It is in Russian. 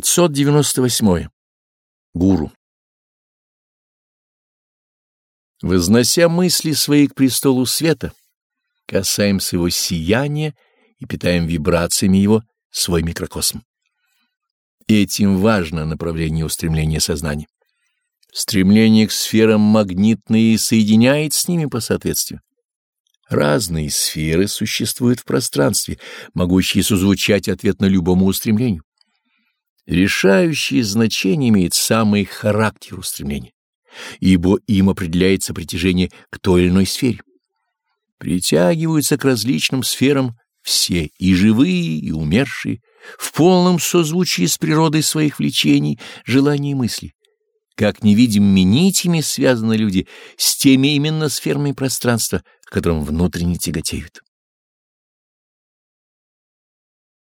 598. Гуру. Вознося мысли свои к престолу света, касаемся его сияния и питаем вибрациями его свой микрокосм. Этим важно направление устремления сознания. Стремление к сферам магнитные соединяет с ними по соответствию. Разные сферы существуют в пространстве, могущие созвучать ответ на любому устремлению. Решающее значение имеет самый характер устремления, ибо им определяется притяжение к той или иной сфере. Притягиваются к различным сферам все, и живые, и умершие, в полном созвучии с природой своих влечений, желаний и мыслей. Как невидимыми нитями связаны люди с теми именно сферами пространства, к которым внутренне тяготеют.